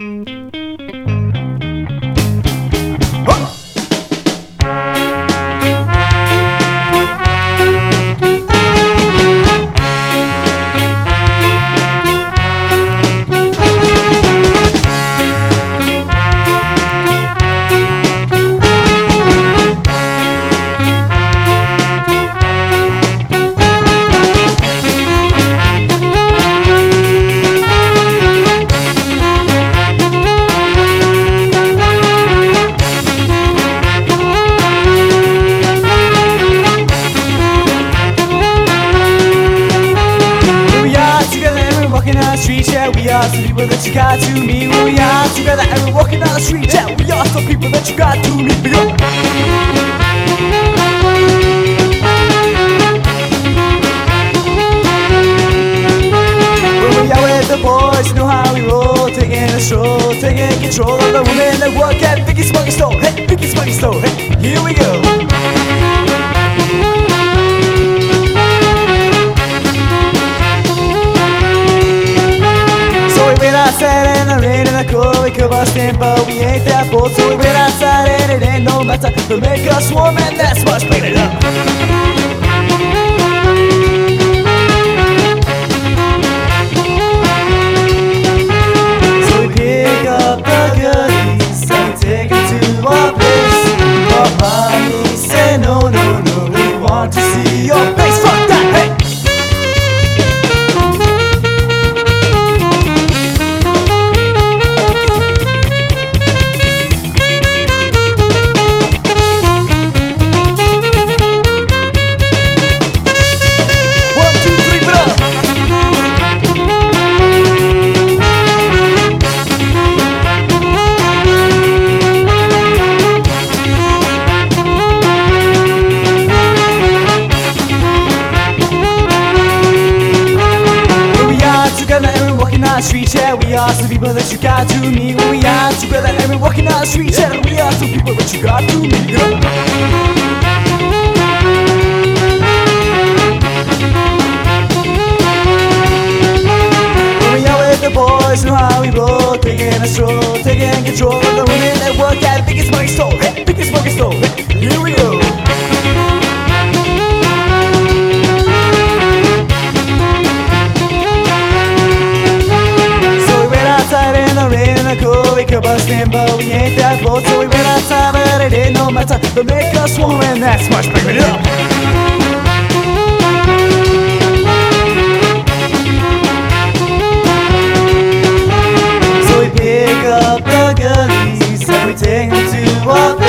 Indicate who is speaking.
Speaker 1: We yeah. We are the people that you got to meet. We are together and we're walking down the street, yeah. We are the people that you got to are with the boys, you know how we roll, taking a stroll, taking control of the women that outside in the rain and the cold, we could bust in, but we ain't that bold. So we went outside and it ain't no matter to make us warm, and that's what's bringing the street, yeah, we are some people that you got to meet. We are together and we're walking the street, yeah, we are some people that you got to meet. Yeah. We the boys, know how we roll, taking a stroll, taking control of the women that work at Biggest Money Store. weekend, but we ain't that bold. So we ran outside, but it ain't no matter. They make us warm, and that's much bigger. Yeah. up the gullies and we take them to our